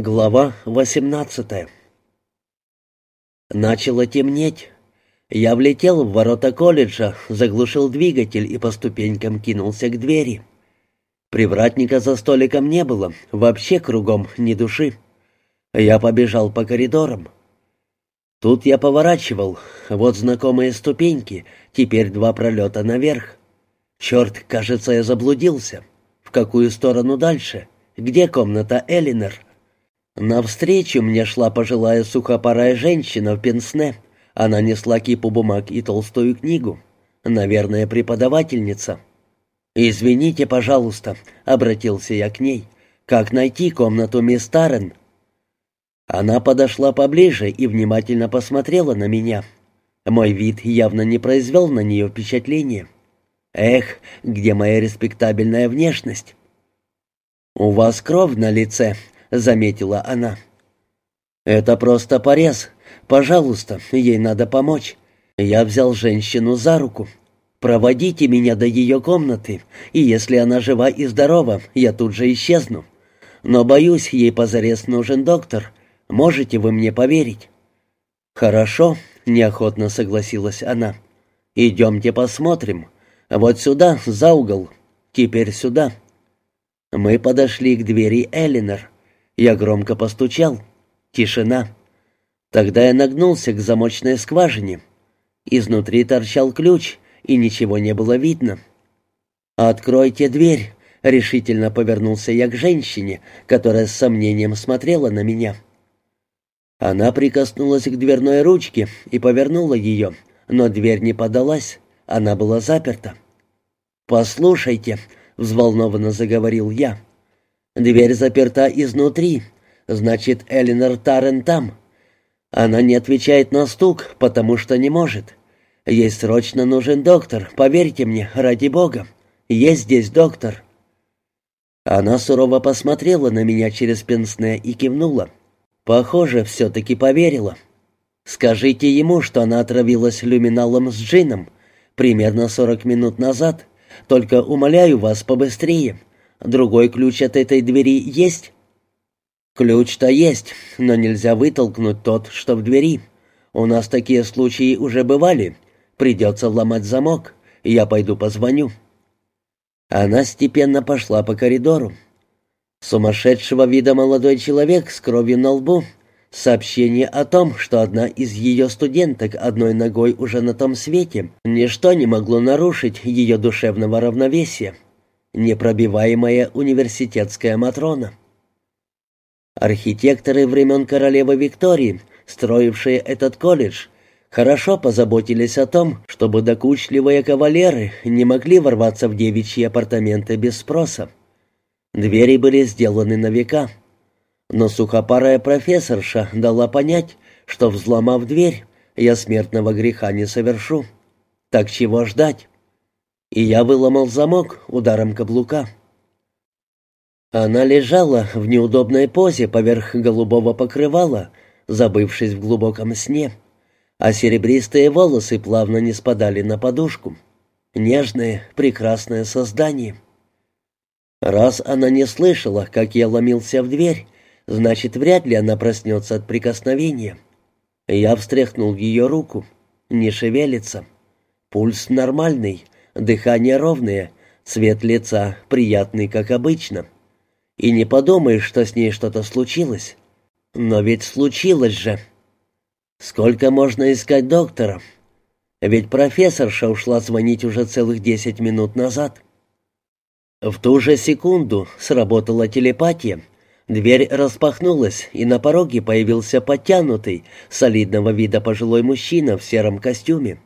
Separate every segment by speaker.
Speaker 1: Глава 18 Начало темнеть. Я влетел в ворота колледжа, заглушил двигатель и по ступенькам кинулся к двери. Привратника за столиком не было, вообще кругом ни души. Я побежал по коридорам. Тут я поворачивал, вот знакомые ступеньки, теперь два пролета наверх. Черт, кажется, я заблудился. В какую сторону дальше? Где комната Элинор? Навстречу мне шла пожилая сухопарая женщина в пенсне. Она несла кипу бумаг и толстую книгу. Наверное, преподавательница. «Извините, пожалуйста», — обратился я к ней. «Как найти комнату мисс Таррен?» Она подошла поближе и внимательно посмотрела на меня. Мой вид явно не произвел на нее впечатления. «Эх, где моя респектабельная внешность?» «У вас кровь на лице», — заметила она. «Это просто порез. Пожалуйста, ей надо помочь». Я взял женщину за руку. «Проводите меня до ее комнаты, и если она жива и здорова, я тут же исчезну. Но, боюсь, ей позарез нужен доктор. Можете вы мне поверить?» «Хорошо», — неохотно согласилась она. «Идемте посмотрим. Вот сюда, за угол. Теперь сюда». Мы подошли к двери Элинор. Я громко постучал. Тишина. Тогда я нагнулся к замочной скважине. Изнутри торчал ключ, и ничего не было видно. «Откройте дверь», — решительно повернулся я к женщине, которая с сомнением смотрела на меня. Она прикоснулась к дверной ручке и повернула ее, но дверь не подалась, она была заперта. «Послушайте», — взволнованно заговорил я, — Дверь заперта изнутри. Значит, Элинор Таррен там. Она не отвечает на стук, потому что не может. Ей срочно нужен доктор, поверьте мне, ради бога. Есть здесь доктор». Она сурово посмотрела на меня через пенсне и кивнула. Похоже, все-таки поверила. «Скажите ему, что она отравилась люминалом с джином примерно сорок минут назад. Только умоляю вас побыстрее. Другой ключ от этой двери есть?» «Ключ-то есть, но нельзя вытолкнуть тот, что в двери. У нас такие случаи уже бывали. Придется ломать замок. Я пойду позвоню». Она степенно пошла по коридору. Сумасшедшего вида молодой человек с кровью на лбу. Сообщение о том, что одна из ее студенток одной ногой уже на том свете, ничто не могло нарушить ее душевного равновесия непробиваемая университетская Матрона. Архитекторы времен королевы Виктории, строившие этот колледж, хорошо позаботились о том, чтобы докучливые кавалеры не могли ворваться в девичьи апартаменты без спроса. Двери были сделаны на века. Но сухопарая профессорша дала понять, что, взломав дверь, я смертного греха не совершу. Так чего ждать? И я выломал замок ударом каблука. Она лежала в неудобной позе поверх голубого покрывала, забывшись в глубоком сне, а серебристые волосы плавно не спадали на подушку. Нежное, прекрасное создание. Раз она не слышала, как я ломился в дверь, значит, вряд ли она проснется от прикосновения. Я встряхнул ее руку. Не шевелится. Пульс нормальный — Дыхание ровное, цвет лица приятный, как обычно. И не подумаешь, что с ней что-то случилось. Но ведь случилось же. Сколько можно искать доктора? Ведь профессорша ушла звонить уже целых десять минут назад. В ту же секунду сработала телепатия. Дверь распахнулась, и на пороге появился подтянутый, солидного вида пожилой мужчина в сером костюме.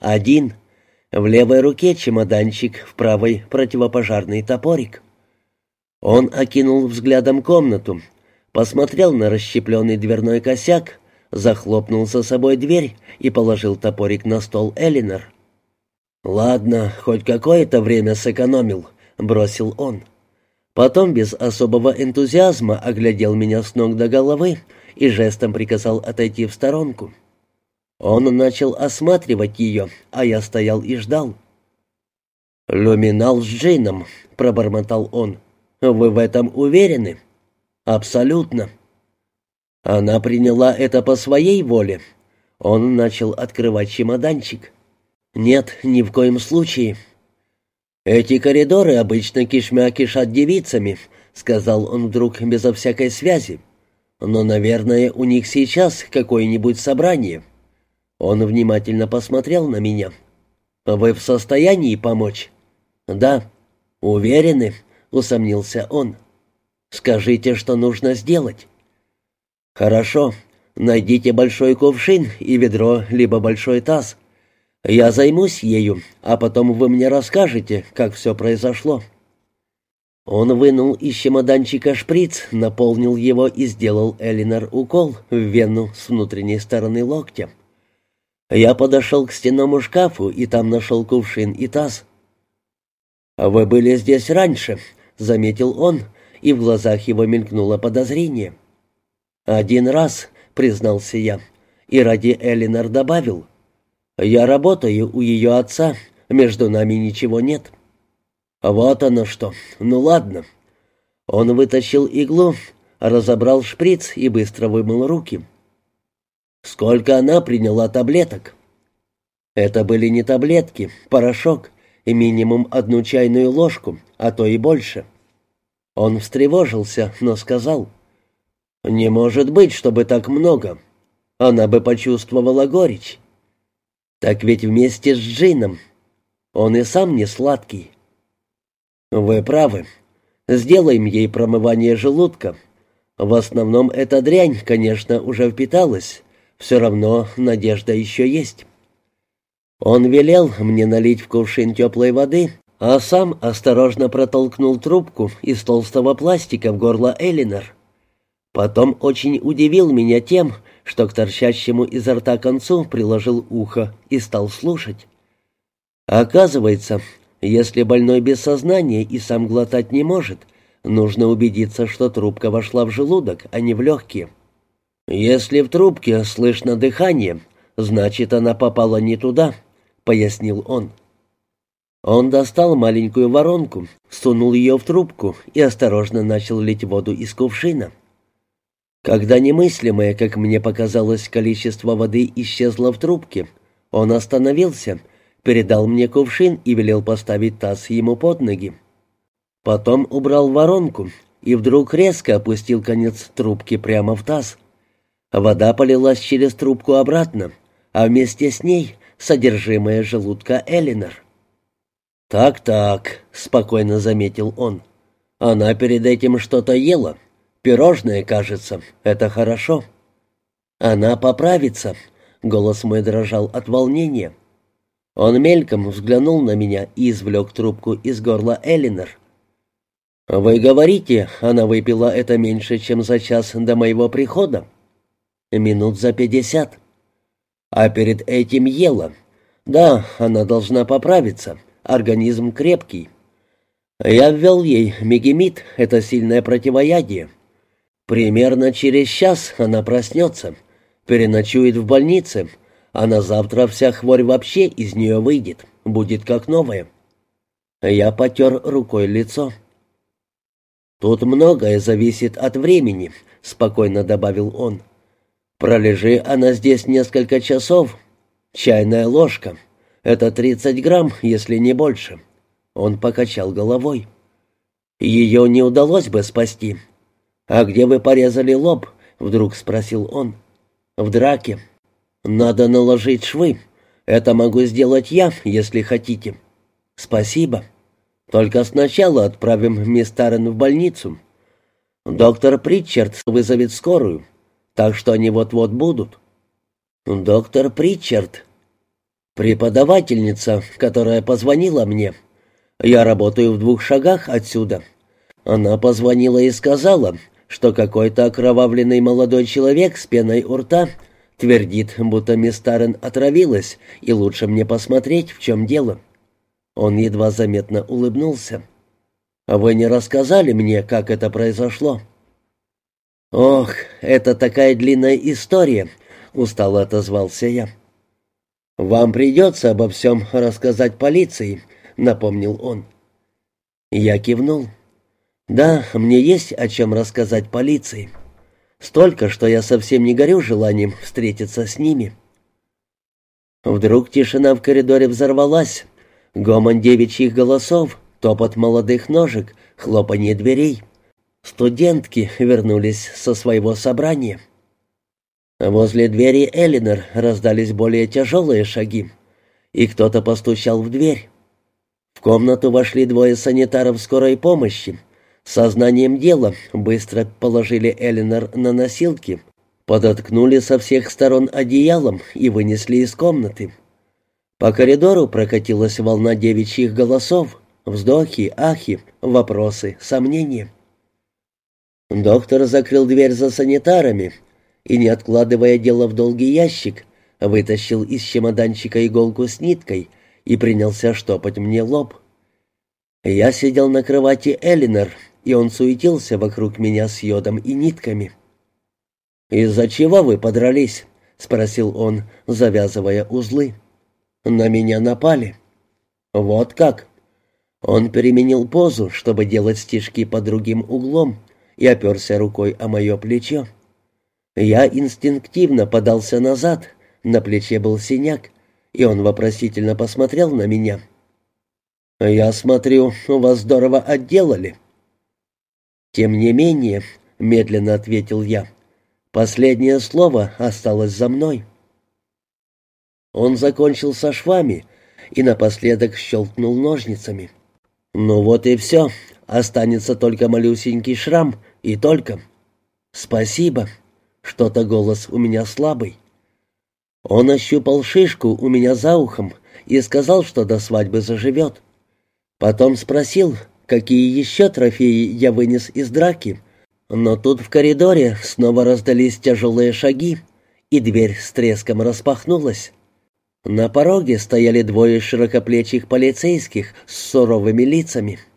Speaker 1: Один — в левой руке чемоданчик, в правой противопожарный топорик. Он окинул взглядом комнату, посмотрел на расщепленный дверной косяк, захлопнул за собой дверь и положил топорик на стол Элинор. «Ладно, хоть какое-то время сэкономил», — бросил он. Потом без особого энтузиазма оглядел меня с ног до головы и жестом приказал отойти в сторонку. Он начал осматривать ее, а я стоял и ждал. «Люминал с джином», — пробормотал он. «Вы в этом уверены?» «Абсолютно. Она приняла это по своей воле. Он начал открывать чемоданчик. «Нет, ни в коем случае». «Эти коридоры обычно кишмя кишат девицами», — сказал он вдруг безо всякой связи. «Но, наверное, у них сейчас какое-нибудь собрание». Он внимательно посмотрел на меня. «Вы в состоянии помочь?» «Да». «Уверены?» — усомнился он. «Скажите, что нужно сделать». «Хорошо. Найдите большой кувшин и ведро, либо большой таз. Я займусь ею, а потом вы мне расскажете, как все произошло». Он вынул из чемоданчика шприц, наполнил его и сделал Элинор укол в вену с внутренней стороны локтя. Я подошел к стенному шкафу и там нашел кувшин и таз. «Вы были здесь раньше», — заметил он, и в глазах его мелькнуло подозрение. «Один раз», — признался я, и ради Элинор добавил. «Я работаю у ее отца, между нами ничего нет». «Вот оно что. Ну ладно». Он вытащил иглу, разобрал шприц и быстро вымыл руки. «Сколько она приняла таблеток?» «Это были не таблетки, порошок, и минимум одну чайную ложку, а то и больше». Он встревожился, но сказал, «Не может быть, чтобы так много. Она бы почувствовала горечь». «Так ведь вместе с джином. Он и сам не сладкий». «Вы правы. Сделаем ей промывание желудка. В основном эта дрянь, конечно, уже впиталась. Все равно надежда еще есть». Он велел мне налить в кувшин теплой воды, а сам осторожно протолкнул трубку из толстого пластика в горло Элинор. Потом очень удивил меня тем, что к торчащему изо рта концу приложил ухо и стал слушать. Оказывается, если больной без сознания и сам глотать не может, нужно убедиться, что трубка вошла в желудок, а не в легкие. Если в трубке слышно дыхание, значит, она попала не туда, пояснил он. Он достал маленькую воронку, сунул ее в трубку и осторожно начал лить воду из кувшина. Когда немыслимое, как мне показалось, количество воды исчезло в трубке, он остановился — передал мне кувшин и велел поставить таз ему под ноги. Потом убрал воронку и вдруг резко опустил конец трубки прямо в таз. Вода полилась через трубку обратно, а вместе с ней содержимое желудка Элинор. «Так-так», — спокойно заметил он. «Она перед этим что-то ела. Пирожное, кажется. Это хорошо». «Она поправится», — голос мой дрожал от волнения. Он мельком взглянул на меня и извлек трубку из горла Элинор. «Вы говорите, она выпила это меньше, чем за час до моего прихода?» «Минут за пятьдесят». «А перед этим ела?» «Да, она должна поправиться. Организм крепкий». «Я ввел ей мегемит, это сильное противоядие. Примерно через час она проснется, переночует в больнице, а на завтра вся хворь вообще из нее выйдет, будет как новая. Я потер рукой лицо. «Тут многое зависит от времени», — спокойно добавил он. «Пролежи она здесь несколько часов. Чайная ложка. Это тридцать грамм, если не больше». Он покачал головой. «Ее не удалось бы спасти». «А где вы порезали лоб?» — вдруг спросил он. «В драке». «Надо наложить швы. Это могу сделать я, если хотите». «Спасибо. Только сначала отправим мисс Таррен в больницу. Доктор Притчард вызовет скорую, так что они вот-вот будут». «Доктор Притчард?» «Преподавательница, которая позвонила мне. Я работаю в двух шагах отсюда. Она позвонила и сказала, что какой-то окровавленный молодой человек с пеной у рта Твердит, будто мисс Таррен отравилась, и лучше мне посмотреть, в чем дело. Он едва заметно улыбнулся. «А вы не рассказали мне, как это произошло?» «Ох, это такая длинная история», — устало отозвался я. «Вам придется обо всем рассказать полиции», — напомнил он. Я кивнул. «Да, мне есть о чем рассказать полиции». Столько, что я совсем не горю желанием встретиться с ними. Вдруг тишина в коридоре взорвалась. Гомон девичьих голосов, топот молодых ножек, хлопанье дверей. Студентки вернулись со своего собрания. Возле двери Элинор раздались более тяжелые шаги, и кто-то постучал в дверь. В комнату вошли двое санитаров скорой помощи. Сознанием дела быстро положили Элинор на носилки, подоткнули со всех сторон одеялом и вынесли из комнаты. По коридору прокатилась волна девичьих голосов, вздохи, ахи, вопросы, сомнения. Доктор закрыл дверь за санитарами и, не откладывая дело в долгий ящик, вытащил из чемоданчика иголку с ниткой и принялся штопать мне лоб. Я сидел на кровати Элинор, и он суетился вокруг меня с йодом и нитками. «Из-за чего вы подрались?» — спросил он, завязывая узлы. «На меня напали». «Вот как?» Он переменил позу, чтобы делать стежки под другим углом, и оперся рукой о мое плечо. Я инстинктивно подался назад, на плече был синяк, и он вопросительно посмотрел на меня. «Я смотрю, вас здорово отделали». «Тем не менее», — медленно ответил я, — «последнее слово осталось за мной». Он закончил со швами и напоследок щелкнул ножницами. «Ну вот и все. Останется только малюсенький шрам, и только. Спасибо. Что-то голос у меня слабый. Он ощупал шишку у меня за ухом и сказал, что до свадьбы заживет. Потом спросил, какие еще трофеи я вынес из драки. Но тут в коридоре снова раздались тяжелые шаги, и дверь с треском распахнулась. На пороге стояли двое широкоплечих полицейских с суровыми лицами —